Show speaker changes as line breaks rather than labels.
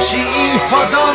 しいほど